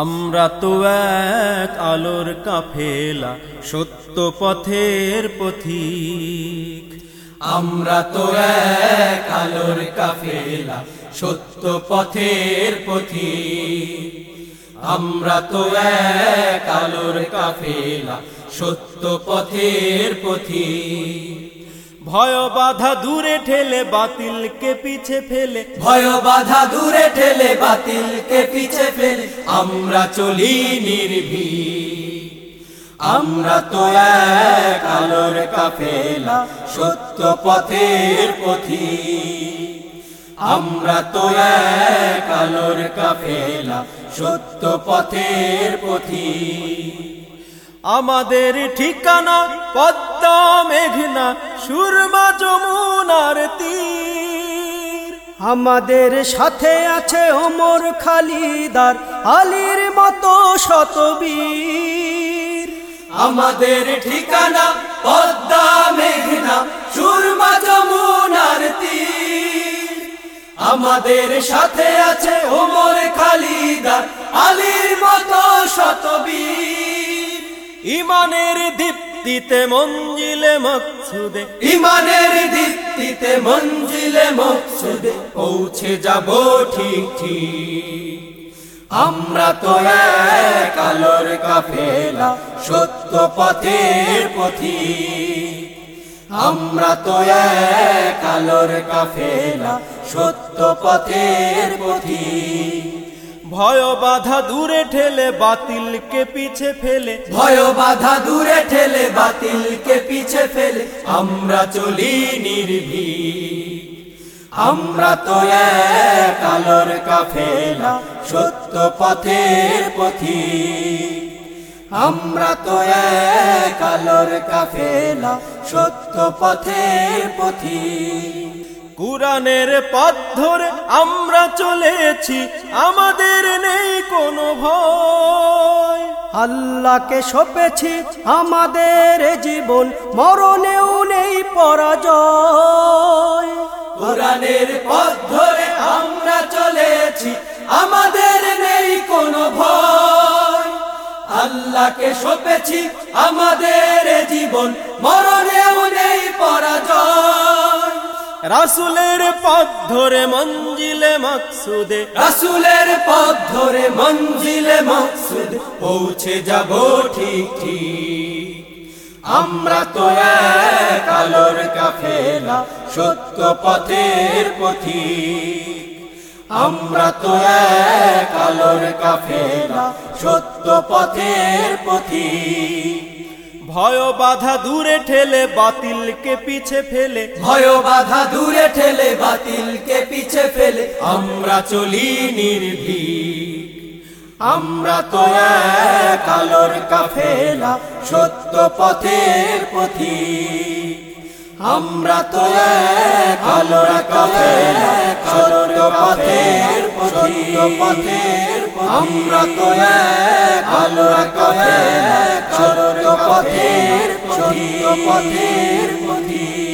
আমরা তো এক আলোর কাফেলা, সত্য পথের পথিক। আমরা তো এক আলোর কাফেলা, সত্য পথের পথি আমরা তো এক আলোর কাফেলা, সত্য পথের পথি ভয় বাধা দূরে ঠেলে বাতিলকে পিছে ফেলে। ভয় বাধা দূরে ঠেলে বাতিলকে পিছে ফেলে। আমরা চলি নির্ভীক। আমরা তো এক আলোর কাফেলা সত্য পথের পথি আমরা তো এক আলোর কাফেলা সত্য পথের পথি আমাদের ঠিকানা পদ্মা মেঘনা সুরমা যমুনার তীর। আমাদের সাথে আছে ওমর খালিদার আলীর মতো শতবীর আমাদের ঠিকানা পদ্মা মেঘনা সুরমা যমুনার তীর। আমাদের সাথে আছে ওমর খালিদার আলীর মতো শতবীর ইমানের দীপ্তিতে মঞ্জিলে মকসুদে। ইমানের দীপ্তিতে মঞ্জিলে মকসুদে পৌঁছে যাব ঠিক ঠিক। আমরা তো এক আলোর কাফেলা, সত্য পথের পথি আমরা তো এক আলোর কাফেলা, সত্য পথের পথি ভয় বাধা দূরে ঠেলে বাতিলকে পিছে ফেলে। ভয় বাধা দূরে ঠেলে বাতিলকে পিছে ফেলে। আমরা চলি নির্ভীক। আমরা তো এক আলোর কাফেলা, সত্য পথের পথি আমরা তো এক আলোর কাফেলা, সত্য পথের পথি কুরানের পথ ধরে আমরা চলেছি আমাদের নেই কোনো ভয়। আল্লাহকে সপেছি আমাদের জীবন মরণেও নেই পরাজয়। কোরআনের পথ ধরে আমরা চলেছি আমাদের নেই কোনো ভয়। আল্লাহকে সপেছি আমাদের জীবন মরণেও নেই পরাজয়। রাসুলের পথ ধরে মঞ্জিলে মকসুদে। রাসুলের পথ ধরে মঞ্জিলে মকসুদ পৌঁছে যাব ঠিক ঠিক। আমরা তো এক আলোর কাফেলা, সত্য পথের পথি আমরা তো এক আলোর কাফেলা, সত্য পথের পথি ভয় বাধা দূরে ঠেলে বাতিলকে পিছে ফেলে। ভয় বাধা দূরে ঠেলে বাতিলকে পিছে ফেলে। আমরা চলি নির্ভীক। আমরা তো এক আলোর কাফেলা, সত্য পথের পথি আমরা তো এক আলোর কাফেলা, সত্য পথের পথি পথের আমরা তো এক আলোর কাফেলা সত্য পথের সত্য পথের পথি